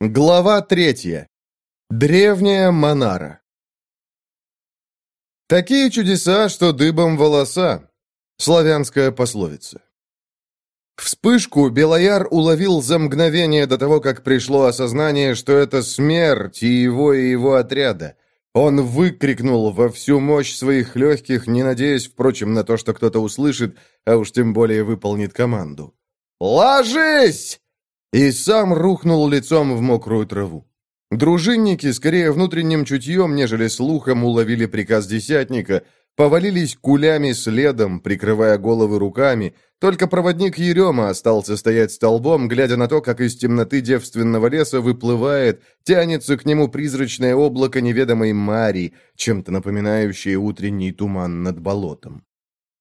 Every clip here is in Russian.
Глава третья. Древняя Монара. Такие чудеса, что дыбом волоса. Славянская пословица. Вспышку Белояр уловил за мгновение до того, как пришло осознание, что это смерть и его, и его отряда. Он выкрикнул во всю мощь своих легких, не надеясь, впрочем, на то, что кто-то услышит, а уж тем более выполнит команду. «Ложись!» И сам рухнул лицом в мокрую траву. Дружинники, скорее внутренним чутьем, нежели слухом, уловили приказ десятника, повалились кулями следом, прикрывая головы руками, только проводник Ерема остался стоять столбом, глядя на то, как из темноты девственного леса выплывает, тянется к нему призрачное облако неведомой Мари, чем-то напоминающее утренний туман над болотом.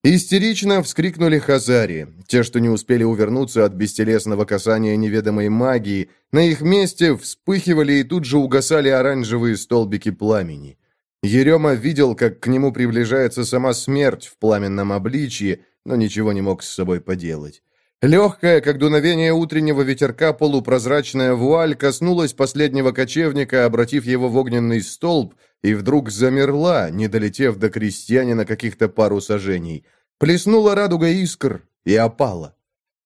Истерично вскрикнули хазари, те, что не успели увернуться от бестелесного касания неведомой магии, на их месте вспыхивали и тут же угасали оранжевые столбики пламени. Ерема видел, как к нему приближается сама смерть в пламенном обличье, но ничего не мог с собой поделать. Легкая, как дуновение утреннего ветерка, полупрозрачная вуаль коснулась последнего кочевника, обратив его в огненный столб, и вдруг замерла, не долетев до крестьянина каких-то пару сажений. Плеснула радуга искр и опала.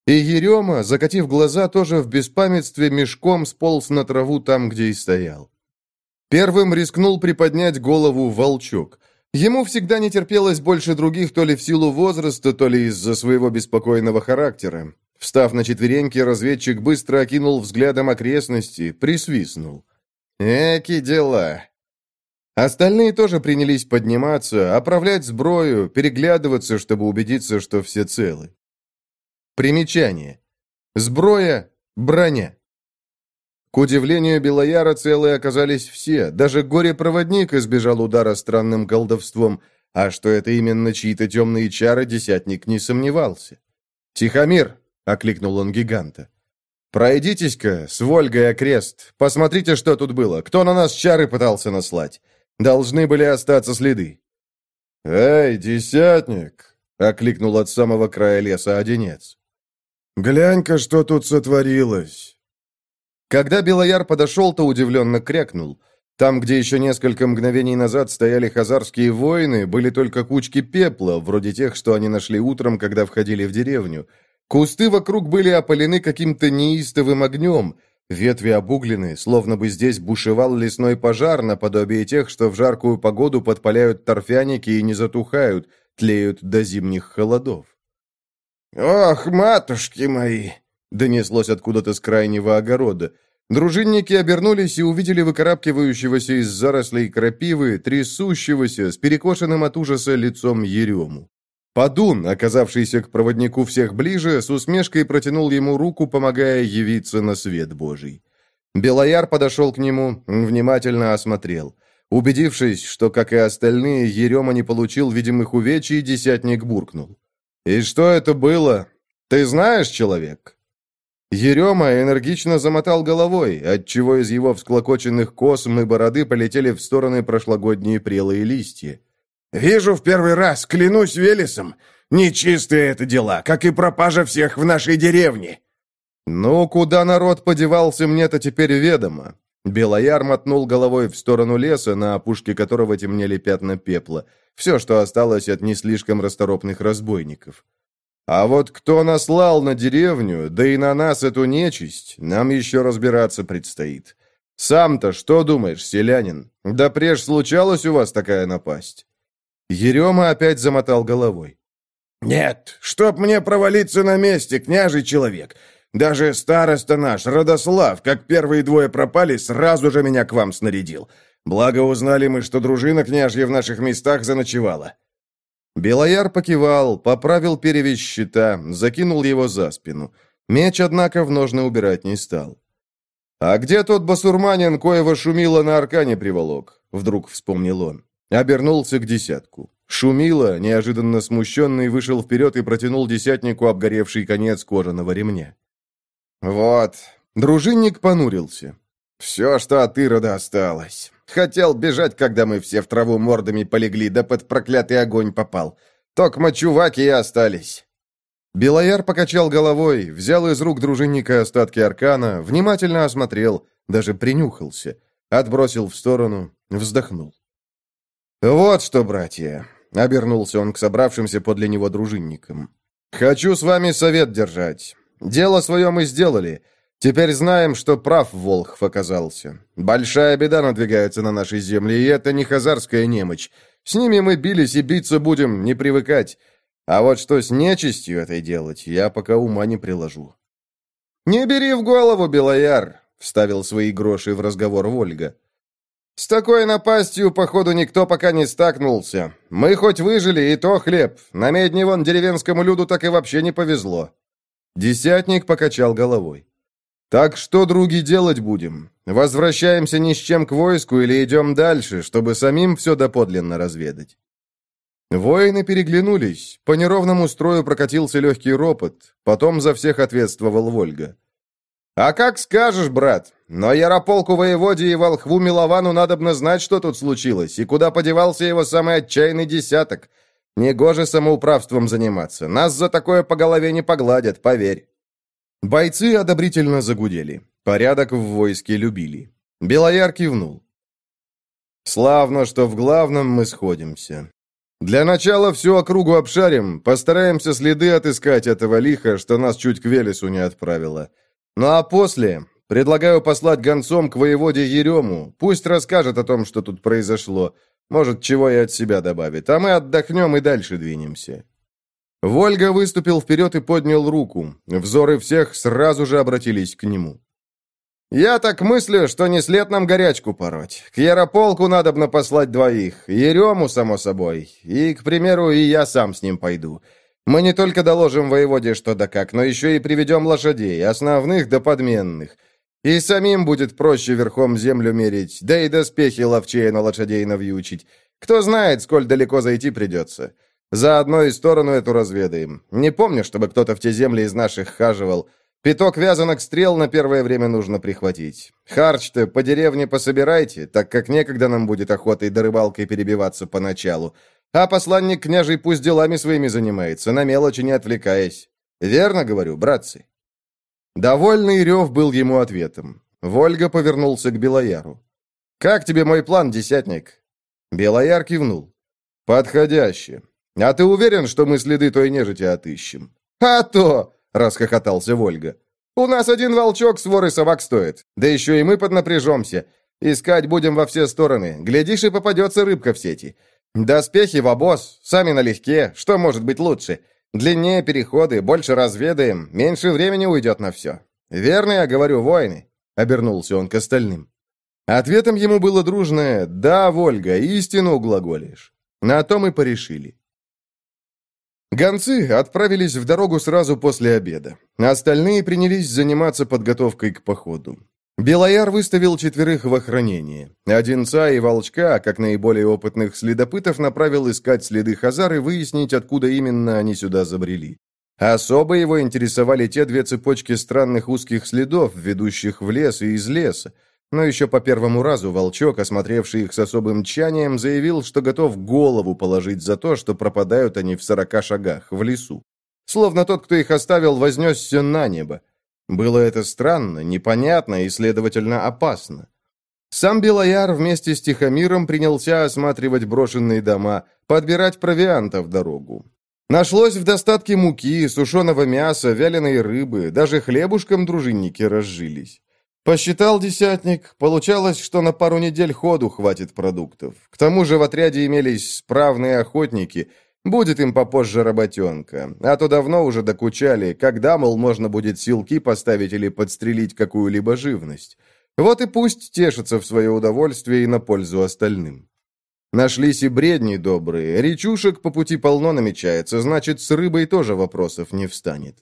И Ерема, закатив глаза, тоже в беспамятстве мешком сполз на траву там, где и стоял. Первым рискнул приподнять голову волчок. Ему всегда не терпелось больше других то ли в силу возраста, то ли из-за своего беспокойного характера. Встав на четвереньки, разведчик быстро окинул взглядом окрестности, присвистнул. «Эки дела! Остальные тоже принялись подниматься, оправлять сброю, переглядываться, чтобы убедиться, что все целы. Примечание. Сброя – броня. К удивлению Белояра целые оказались все, даже горе-проводник избежал удара странным колдовством, а что это именно чьи-то темные чары, десятник не сомневался. «Тихомир!» — окликнул он гиганта. «Пройдитесь-ка с Вольгой окрест, посмотрите, что тут было, кто на нас чары пытался наслать. Должны были остаться следы». «Эй, десятник!» — окликнул от самого края леса одинец. «Глянь-ка, что тут сотворилось!» Когда Белояр подошел, то удивленно крякнул. Там, где еще несколько мгновений назад стояли хазарские воины, были только кучки пепла, вроде тех, что они нашли утром, когда входили в деревню. Кусты вокруг были опалены каким-то неистовым огнем — Ветви обуглены, словно бы здесь бушевал лесной пожар, наподобие тех, что в жаркую погоду подпаляют торфяники и не затухают, тлеют до зимних холодов. «Ох, матушки мои!» — донеслось откуда-то с крайнего огорода. Дружинники обернулись и увидели выкарабкивающегося из зарослей крапивы, трясущегося, с перекошенным от ужаса лицом Ерему. Падун, оказавшийся к проводнику всех ближе, с усмешкой протянул ему руку, помогая явиться на свет Божий. Белояр подошел к нему, внимательно осмотрел. Убедившись, что, как и остальные, Ерема не получил видимых увечий, десятник буркнул. «И что это было? Ты знаешь, человек?» Ерема энергично замотал головой, отчего из его всклокоченных косм и бороды полетели в стороны прошлогодние прелые листья. «Вижу в первый раз, клянусь Велесом. Нечистые это дела, как и пропажа всех в нашей деревне». «Ну, куда народ подевался, мне-то теперь ведомо». Белояр мотнул головой в сторону леса, на опушке которого темнели пятна пепла. Все, что осталось от не слишком расторопных разбойников. А вот кто наслал на деревню, да и на нас эту нечисть, нам еще разбираться предстоит. Сам-то что думаешь, селянин? Да преж случалась у вас такая напасть?» Ерема опять замотал головой. «Нет, чтоб мне провалиться на месте, княжий человек. Даже староста наш, Родослав, как первые двое пропали, сразу же меня к вам снарядил. Благо узнали мы, что дружина княжья в наших местах заночевала». Белояр покивал, поправил перевесь щита, закинул его за спину. Меч, однако, в ножны убирать не стал. «А где тот басурманин, коего шумило на аркане приволок?» Вдруг вспомнил он. Обернулся к десятку. Шумило, неожиданно смущенный, вышел вперед и протянул десятнику обгоревший конец кожаного ремня. «Вот». Дружинник понурился. «Все, что от Ирода осталось. Хотел бежать, когда мы все в траву мордами полегли, да под проклятый огонь попал. Токма чуваки и остались». Белояр покачал головой, взял из рук дружинника остатки аркана, внимательно осмотрел, даже принюхался, отбросил в сторону, вздохнул. «Вот что, братья!» — обернулся он к собравшимся подле него дружинникам. «Хочу с вами совет держать. Дело свое мы сделали. Теперь знаем, что прав Волхв оказался. Большая беда надвигается на нашей земле, и это не хазарская немочь. С ними мы бились и биться будем, не привыкать. А вот что с нечистью этой делать, я пока ума не приложу». «Не бери в голову, Белояр», — вставил свои гроши в разговор Вольга. «С такой напастью, походу, никто пока не стакнулся. Мы хоть выжили, и то хлеб. На медне вон деревенскому люду так и вообще не повезло». Десятник покачал головой. «Так что, други, делать будем? Возвращаемся ни с чем к войску или идем дальше, чтобы самим все доподлинно разведать?» Воины переглянулись. По неровному строю прокатился легкий ропот. Потом за всех ответствовал Вольга. «А как скажешь, брат. Но Ярополку воеводе и волхву Миловану надобно знать, что тут случилось, и куда подевался его самый отчаянный десяток. Негоже самоуправством заниматься. Нас за такое по голове не погладят, поверь». Бойцы одобрительно загудели. Порядок в войске любили. Белояр кивнул. «Славно, что в главном мы сходимся. Для начала всю округу обшарим, постараемся следы отыскать этого лиха, что нас чуть к Велесу не отправило. Ну а после предлагаю послать гонцом к воеводе Ерему, пусть расскажет о том, что тут произошло, может, чего и от себя добавит, а мы отдохнем и дальше двинемся». Вольга выступил вперед и поднял руку. Взоры всех сразу же обратились к нему. «Я так мыслю, что не след нам горячку пороть. К Ярополку надобно послать двоих. Ерему, само собой. И, к примеру, и я сам с ним пойду. Мы не только доложим воеводе что да как, но еще и приведем лошадей, основных да подменных. И самим будет проще верхом землю мерить, да и доспехи ловчее на лошадей навьючить. Кто знает, сколь далеко зайти придется. Заодно и сторону эту разведаем. Не помню, чтобы кто-то в те земли из наших хаживал. Пяток вязанок стрел на первое время нужно прихватить. Харч-то по деревне пособирайте, так как некогда нам будет охотой да рыбалкой перебиваться поначалу. А посланник княжий пусть делами своими занимается, на мелочи не отвлекаясь. Верно говорю, братцы?» Довольный рев был ему ответом. Вольга повернулся к Белояру. «Как тебе мой план, десятник?» Белояр кивнул. «Подходяще. «А ты уверен, что мы следы той нежити отыщем?» «А то!» — расхохотался Вольга. «У нас один волчок с воры собак стоит. Да еще и мы поднапряжемся. Искать будем во все стороны. Глядишь, и попадется рыбка в сети. Доспехи в обоз, сами налегке. Что может быть лучше? Длиннее переходы, больше разведаем, меньше времени уйдет на все. Верно я говорю, воины?» — обернулся он к остальным. Ответом ему было дружное «Да, Вольга, истину глаголишь». На то мы порешили. Гонцы отправились в дорогу сразу после обеда. Остальные принялись заниматься подготовкой к походу. Белояр выставил четверых в охранение. Одинца и Волчка, как наиболее опытных следопытов, направил искать следы Хазар и выяснить, откуда именно они сюда забрели. Особо его интересовали те две цепочки странных узких следов, ведущих в лес и из леса. Но еще по первому разу Волчок, осмотревший их с особым тщанием, заявил, что готов голову положить за то, что пропадают они в сорока шагах, в лесу. Словно тот, кто их оставил, вознесся на небо. Было это странно, непонятно и, следовательно, опасно. Сам Белояр вместе с Тихомиром принялся осматривать брошенные дома, подбирать провианта в дорогу. Нашлось в достатке муки, сушеного мяса, вяленой рыбы, даже хлебушком дружинники разжились. Посчитал десятник, получалось, что на пару недель ходу хватит продуктов. К тому же в отряде имелись справные охотники, будет им попозже работенка, а то давно уже докучали, когда, мол, можно будет силки поставить или подстрелить какую-либо живность. Вот и пусть тешатся в свое удовольствие и на пользу остальным. Нашлись и бредни добрые, речушек по пути полно намечается, значит, с рыбой тоже вопросов не встанет.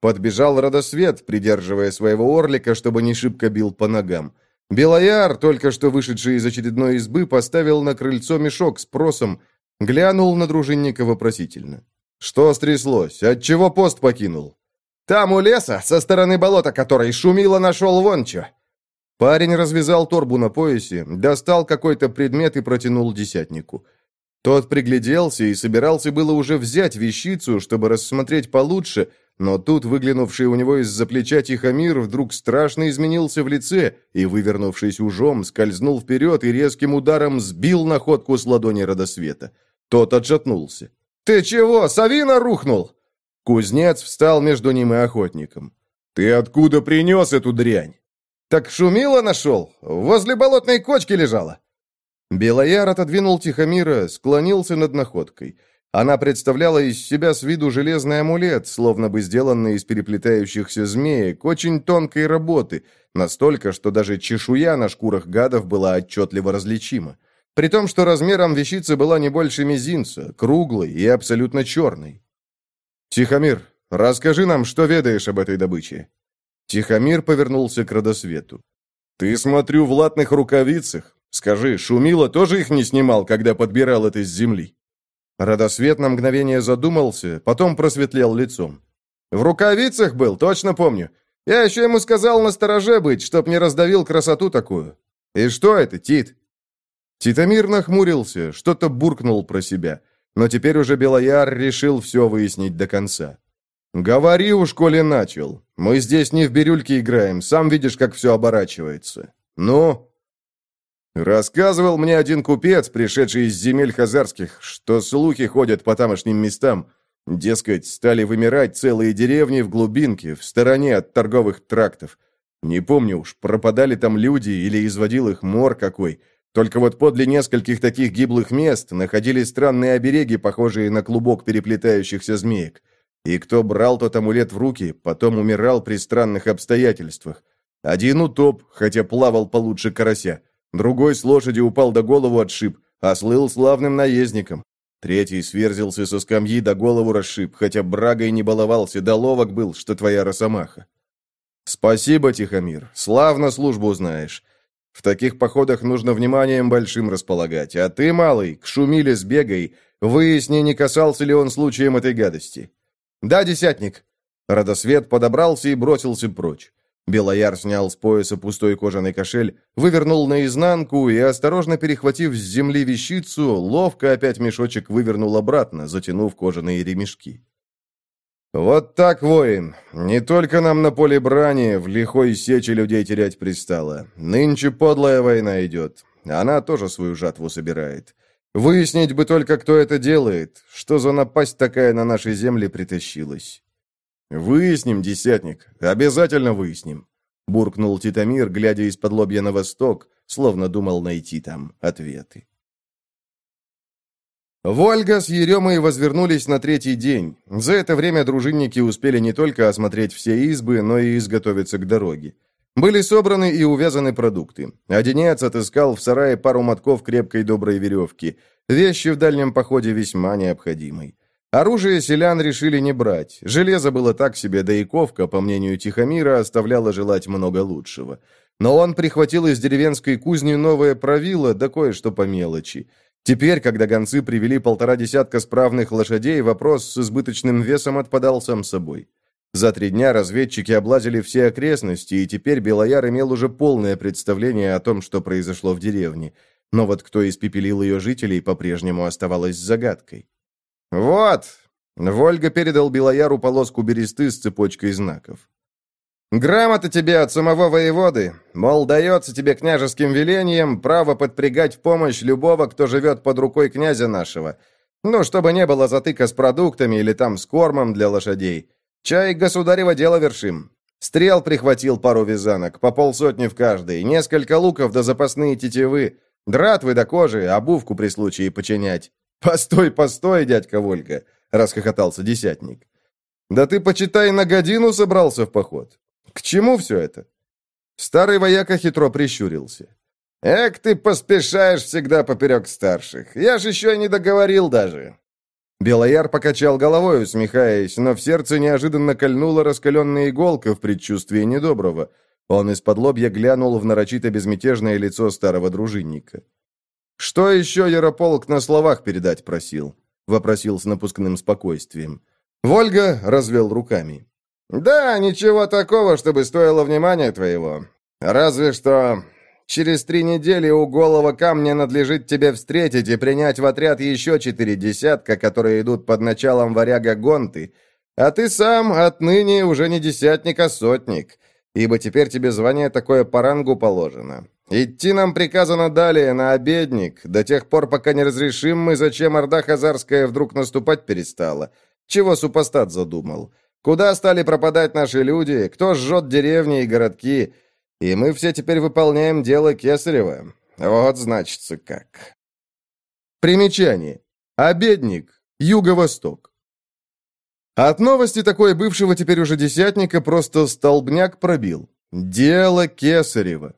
Подбежал Родосвет, придерживая своего орлика, чтобы не шибко бил по ногам. Белояр, только что вышедший из очередной избы, поставил на крыльцо мешок с просом, глянул на дружинника вопросительно. «Что стряслось? Отчего пост покинул?» «Там у леса, со стороны болота которой шумило, нашел вон чё». Парень развязал торбу на поясе, достал какой-то предмет и протянул десятнику. Тот пригляделся и собирался было уже взять вещицу, чтобы рассмотреть получше, но тут выглянувший у него из-за плеча Тихомир вдруг страшно изменился в лице и, вывернувшись ужом, скользнул вперед и резким ударом сбил находку с ладони Родосвета. Тот отшатнулся. «Ты чего, Савина рухнул?» Кузнец встал между ним и охотником. «Ты откуда принес эту дрянь?» «Так шумило нашел. Возле болотной кочки лежала». Белояр отодвинул Тихомира, склонился над находкой. Она представляла из себя с виду железный амулет, словно бы сделанный из переплетающихся змеек, очень тонкой работы, настолько, что даже чешуя на шкурах гадов была отчетливо различима. При том, что размером вещицы была не больше мизинца, круглой и абсолютно черной. «Тихомир, расскажи нам, что ведаешь об этой добыче». Тихомир повернулся к Родосвету. «Ты, смотрю, в латных рукавицах. Скажи, Шумила тоже их не снимал, когда подбирал это с земли?» Родосвет на мгновение задумался, потом просветлел лицом. «В рукавицах был, точно помню. Я еще ему сказал на стороже быть, чтоб не раздавил красоту такую. И что это, Тит?» Титамир нахмурился, что-то буркнул про себя. Но теперь уже Белояр решил все выяснить до конца. «Говори уж, коли начал. Мы здесь не в бирюльке играем, сам видишь, как все оборачивается. Ну?» Рассказывал мне один купец, пришедший из земель хазарских, что слухи ходят по тамошним местам. Дескать, стали вымирать целые деревни в глубинке, в стороне от торговых трактов. Не помню уж, пропадали там люди или изводил их мор какой. Только вот подле нескольких таких гиблых мест находились странные обереги, похожие на клубок переплетающихся змеек. И кто брал тот амулет в руки, потом умирал при странных обстоятельствах. Один утоп, хотя плавал получше карася. Другой с лошади упал до голову отшиб, а слыл славным наездником. Третий сверзился со скамьи до голову расшиб, хотя брагой не баловался, да ловок был, что твоя росомаха. Спасибо, Тихомир, славно службу знаешь. В таких походах нужно вниманием большим располагать, а ты, малый, к шумиле сбегай, выясни, не касался ли он случаем этой гадости. Да, десятник. Родосвет подобрался и бросился прочь. Белояр снял с пояса пустой кожаный кошель, вывернул наизнанку и, осторожно перехватив с земли вещицу, ловко опять мешочек вывернул обратно, затянув кожаные ремешки. «Вот так, воин. Не только нам на поле брани в лихой сече людей терять пристало. Нынче подлая война идет. Она тоже свою жатву собирает. Выяснить бы только, кто это делает, что за напасть такая на наши земли притащилась». «Выясним, десятник, обязательно выясним», — буркнул Титамир, глядя из-под лобья на восток, словно думал найти там ответы. Вольга с Еремой возвернулись на третий день. За это время дружинники успели не только осмотреть все избы, но и изготовиться к дороге. Были собраны и увязаны продукты. Одинец отыскал в сарае пару мотков крепкой доброй веревки. Вещи в дальнем походе весьма необходимой. Оружие селян решили не брать. Железо было так себе, да и ковка, по мнению Тихомира, оставляла желать много лучшего. Но он прихватил из деревенской кузни новое правило, да кое-что по мелочи. Теперь, когда гонцы привели полтора десятка справных лошадей, вопрос с избыточным весом отпадал сам собой. За три дня разведчики облазили все окрестности, и теперь Белояр имел уже полное представление о том, что произошло в деревне. Но вот кто испепелил ее жителей, по-прежнему оставалось загадкой. «Вот!» — Вольга передал Белояру полоску бересты с цепочкой знаков. «Грамота тебе от самого воеводы, мол, дается тебе княжеским велением право подпрягать в помощь любого, кто живет под рукой князя нашего. Ну, чтобы не было затыка с продуктами или там с кормом для лошадей. Чай государево дело вершим. Стрел прихватил пару вязанок, по полсотни в каждой, несколько луков да запасные тетивы, дратвы до кожи, обувку при случае починять. «Постой, постой, дядька Вольга!» — расхохотался десятник. «Да ты, почитай, на годину собрался в поход. К чему все это?» Старый вояка хитро прищурился. «Эк, ты поспешаешь всегда поперек старших. Я ж еще не договорил даже». Белояр покачал головой, усмехаясь, но в сердце неожиданно кольнула раскаленная иголка в предчувствии недоброго. Он из-под лобья глянул в нарочито безмятежное лицо старого дружинника. «Что еще Ярополк на словах передать просил?» — вопросил с напускным спокойствием. Вольга развел руками. «Да, ничего такого, чтобы стоило внимания твоего. Разве что... Через три недели у голого камня надлежит тебе встретить и принять в отряд еще четыре десятка, которые идут под началом варяга Гонты. А ты сам отныне уже не десятник, а сотник, ибо теперь тебе звание такое по рангу положено. Идти нам приказано далее, на обедник, до тех пор, пока не разрешим мы, зачем Орда Хазарская вдруг наступать перестала. Чего супостат задумал? Куда стали пропадать наши люди? Кто жжет деревни и городки? И мы все теперь выполняем дело Кесарева. Вот значится как. Примечание. Обедник. Юго-восток. От новости такой бывшего теперь уже десятника просто столбняк пробил. Дело Кесарева.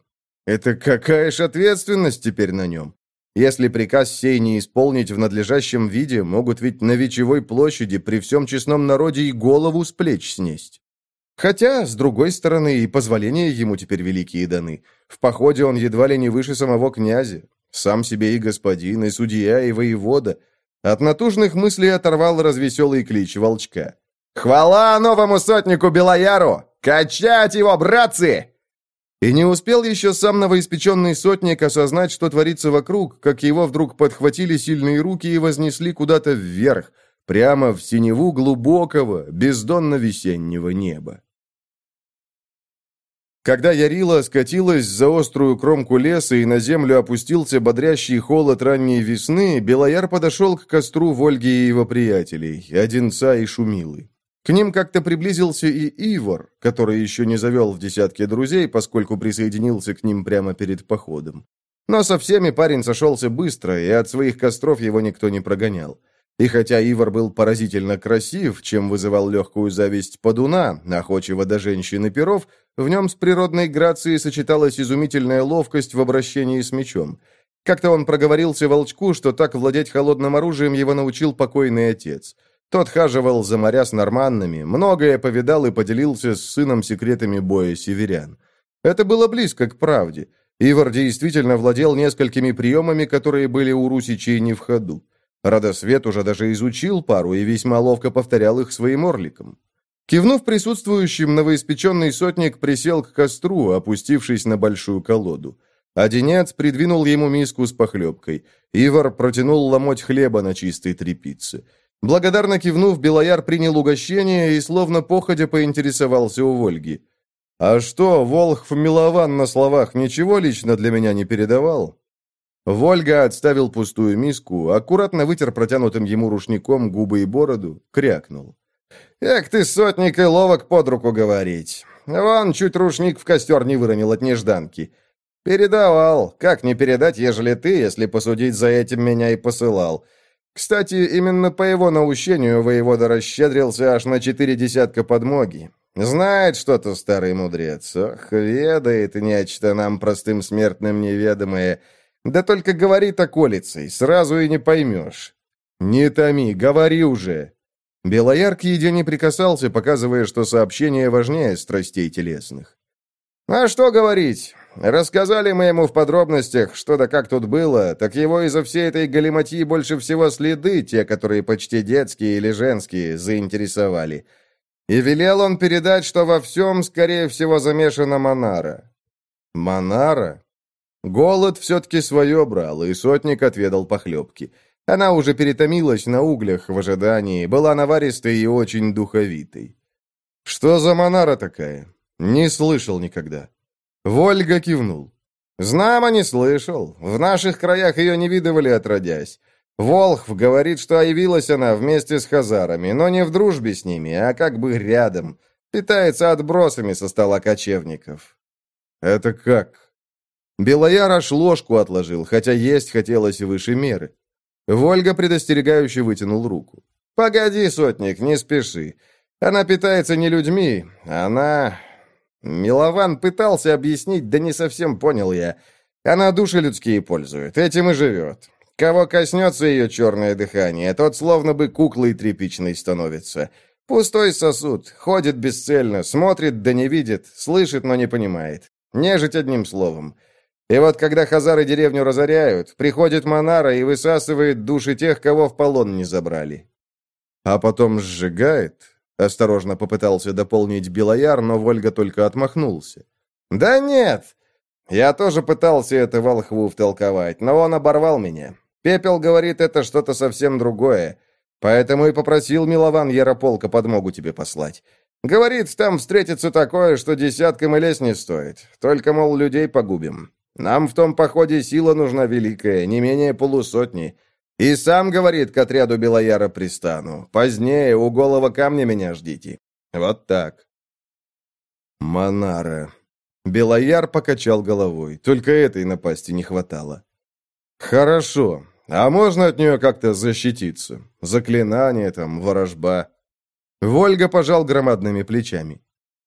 Это какая ж ответственность теперь на нем? Если приказ сей не исполнить в надлежащем виде, могут ведь на Вечевой площади при всем честном народе и голову с плеч снесть. Хотя, с другой стороны, и позволения ему теперь великие даны. В походе он едва ли не выше самого князя. Сам себе и господин, и судья, и воевода. От натужных мыслей оторвал развеселый клич волчка. «Хвала новому сотнику Белояру! Качать его, братцы!» И не успел еще сам новоиспеченный сотник осознать, что творится вокруг, как его вдруг подхватили сильные руки и вознесли куда-то вверх, прямо в синеву глубокого, бездонно-весеннего неба. Когда Ярила скатилась за острую кромку леса и на землю опустился бодрящий холод ранней весны, Белояр подошел к костру Вольги и его приятелей, Одинца и Шумилы. К ним как-то приблизился и Ивор, который еще не завел в десятке друзей, поскольку присоединился к ним прямо перед походом. Но со всеми парень сошелся быстро, и от своих костров его никто не прогонял. И хотя Ивар был поразительно красив, чем вызывал легкую зависть подуна, охочего до женщин и перов, в нем с природной грацией сочеталась изумительная ловкость в обращении с мечом. Как-то он проговорился волчку, что так владеть холодным оружием его научил покойный отец. Тот хаживал за моря с норманнами, многое повидал и поделился с сыном секретами боя северян. Это было близко к правде. Ивар действительно владел несколькими приемами, которые были у русичей не в ходу. Радосвет уже даже изучил пару и весьма ловко повторял их своим орликом. Кивнув присутствующим, новоиспеченный сотник присел к костру, опустившись на большую колоду. Одинец придвинул ему миску с похлебкой. Ивар протянул ломоть хлеба на чистой тряпице. Благодарно кивнув, Белояр принял угощение и, словно походя, поинтересовался у Вольги. «А что, Волхв Милован на словах ничего лично для меня не передавал?» Вольга отставил пустую миску, аккуратно вытер протянутым ему рушником губы и бороду, крякнул. «Эх ты, сотник, и ловок под руку говорить. Вон, чуть рушник в костер не выронил от нежданки. Передавал. Как не передать, ежели ты, если посудить за этим, меня и посылал. Кстати, именно по его наущению воевода расщедрился аж на четыре десятка подмоги. Знает что-то старый мудрец. Ох, ведает нечто нам, простым смертным, неведомое». Да только говорит околицей, сразу и не поймешь. Не томи, говори уже. Белояр к еде не прикасался, показывая, что сообщение важнее страстей телесных. А что говорить? Рассказали мы ему в подробностях, что да как тут было, так его из-за всей этой галиматьи больше всего следы, те, которые почти детские или женские, заинтересовали. И велел он передать, что во всем, скорее всего, замешана Монара. Монара? Голод все-таки свое брал, и сотник отведал похлебки. Она уже перетомилась на углях в ожидании, была наваристой и очень духовитой. «Что за монара такая?» «Не слышал никогда». Вольга кивнул. «Знамо не слышал. В наших краях ее не видывали отродясь. Волхв говорит, что явилась она вместе с хазарами, но не в дружбе с ними, а как бы рядом. Питается отбросами со стола кочевников». «Это как?» Белояр аж ложку отложил, хотя есть хотелось выше меры. Вольга предостерегающе вытянул руку. «Погоди, сотник, не спеши. Она питается не людьми, она...» Милован пытался объяснить, да не совсем понял я. Она души людские пользует, этим и живет. Кого коснется ее черное дыхание, тот словно бы куклой тряпичной становится. Пустой сосуд, ходит бесцельно, смотрит да не видит, слышит, но не понимает. Нежить одним словом. И вот когда хазары деревню разоряют, приходит Монара и высасывает души тех, кого в полон не забрали. А потом сжигает, осторожно попытался дополнить Белояр, но Вольга только отмахнулся. Да нет, Я тоже пытался это волхву втолковать, но он оборвал меня. Пепел говорит, это что-то совсем другое. Поэтому и попросил Милован Ярополка подмогу тебе послать. Говорит, там встретится такое, что десяткам и лезть не стоит. Только, мол, людей погубим. Нам в том походе сила нужна великая, не менее полусотни. И сам, говорит, к отряду Белояра пристану. Позднее у голого камня меня ждите. Вот так. Монара. Белояр покачал головой. Только этой напасти не хватало. Хорошо. А можно от нее как-то защититься? Заклинание там, ворожба. Вольга пожал громадными плечами.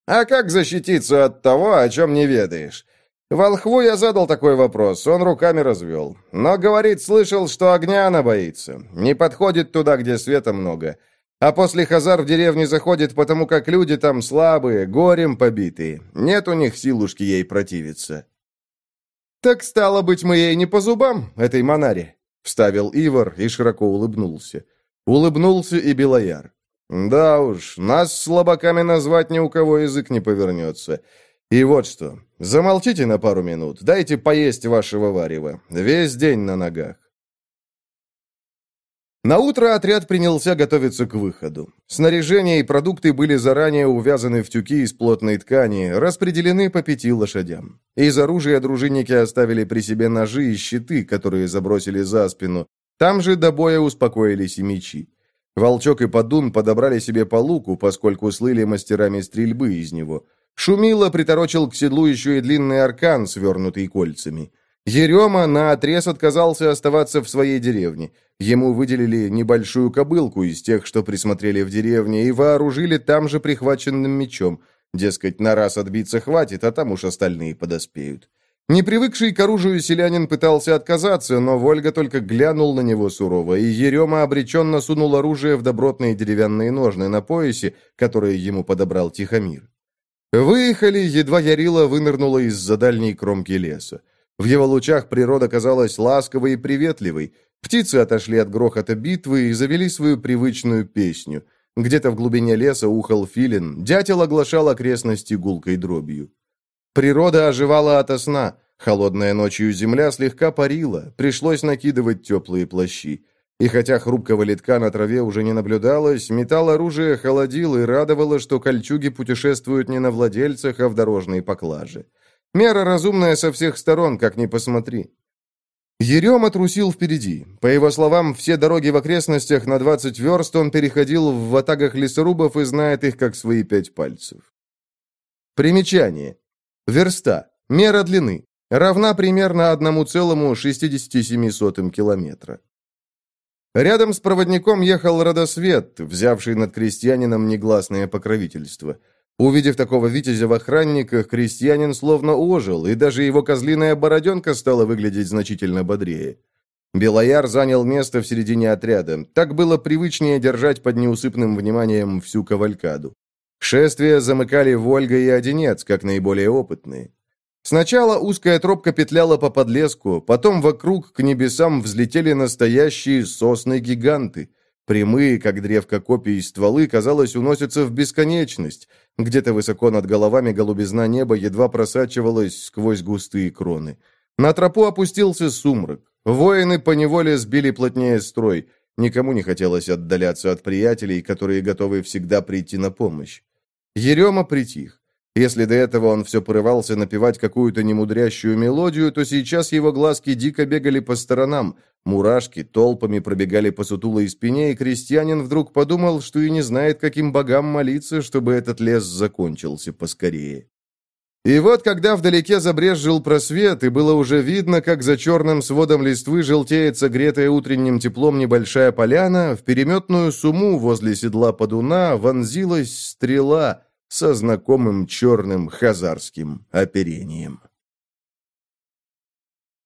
А как защититься от того, о чем не ведаешь? Волхву я задал такой вопрос, он руками развел. Но, говорит, слышал, что огня она боится. Не подходит туда, где света много. А после Хазар в деревне заходит, потому как люди там слабые, горем побитые. Нет у них силушки ей противиться. «Так стало быть, мы ей не по зубам, этой Монаре», — вставил Ивар и широко улыбнулся. Улыбнулся и Белояр. «Да уж, нас слабаками назвать ни у кого язык не повернется. И вот что, замолчите на пару минут, дайте поесть вашего варева. Весь день на ногах». На утро отряд принялся готовиться к выходу. Снаряжение и продукты были заранее увязаны в тюки из плотной ткани, распределены по пяти лошадям. Из оружия дружинники оставили при себе ножи и щиты, которые забросили за спину. Там же до боя успокоились и мечи. Волчок и Подун подобрали себе по луку, поскольку слыли мастерами стрельбы из него. Шумило приторочил к седлу еще и длинный аркан, свернутый кольцами. Ерема наотрез отказался оставаться в своей деревне. Ему выделили небольшую кобылку из тех, что присмотрели в деревне, и вооружили там же прихваченным мечом. Дескать, на раз отбиться хватит, а там уж остальные подоспеют. Непривыкший к оружию селянин пытался отказаться, но Вольга только глянул на него сурово, и Ерема обреченно сунул оружие в добротные деревянные ножны на поясе, которые ему подобрал Тихомир. Выехали, едва Ярила вынырнула из-за дальней кромки леса. В его лучах природа казалась ласковой и приветливой. Птицы отошли от грохота битвы и завели свою привычную песню. Где-то в глубине леса ухал филин, дятел оглашал окрестности гулкой дробью. Природа оживала ото сна. Холодная ночью земля слегка парила, пришлось накидывать теплые плащи. И хотя хрупкого литка на траве уже не наблюдалось, металл оружия холодил и радовало, что кольчуги путешествуют не на владельцах, а в дорожной поклаже. Мера разумная со всех сторон, как ни посмотри. Ерема трусил впереди. По его словам, все дороги в окрестностях на 20 верст он переходил в ватагах лесорубов и знает их как свои пять пальцев. Примечание. Верста. Мера длины. Равна примерно 1,67 километра. Рядом с проводником ехал Родосвет, взявший над крестьянином негласное покровительство – Увидев такого витязя в охранниках, крестьянин словно ожил, и даже его козлиная бороденка стала выглядеть значительно бодрее. Белояр занял место в середине отряда. Так было привычнее держать под неусыпным вниманием всю кавалькаду. Шествие замыкали Вольга и Одинец, как наиболее опытные. Сначала узкая тропка петляла по подлеску, потом вокруг к небесам взлетели настоящие сосны-гиганты. Прямые, как древко копий, стволы, казалось, уносятся в бесконечность. Где-то высоко над головами голубизна неба едва просачивалась сквозь густые кроны. На тропу опустился сумрак. Воины поневоле сбили плотнее строй. Никому не хотелось отдаляться от приятелей, которые готовы всегда прийти на помощь. Ерема притих. Если до этого он все порывался напевать какую-то немудрящую мелодию, то сейчас его глазки дико бегали по сторонам, мурашки толпами пробегали по сутулой спине, и крестьянин вдруг подумал, что и не знает, каким богам молиться, чтобы этот лес закончился поскорее. И вот, когда вдалеке забрезжил просвет, и было уже видно, как за черным сводом листвы желтеет согретая утренним теплом небольшая поляна, в переметную суму возле седла подуна вонзилась стрела — со знакомым черным хазарским оперением.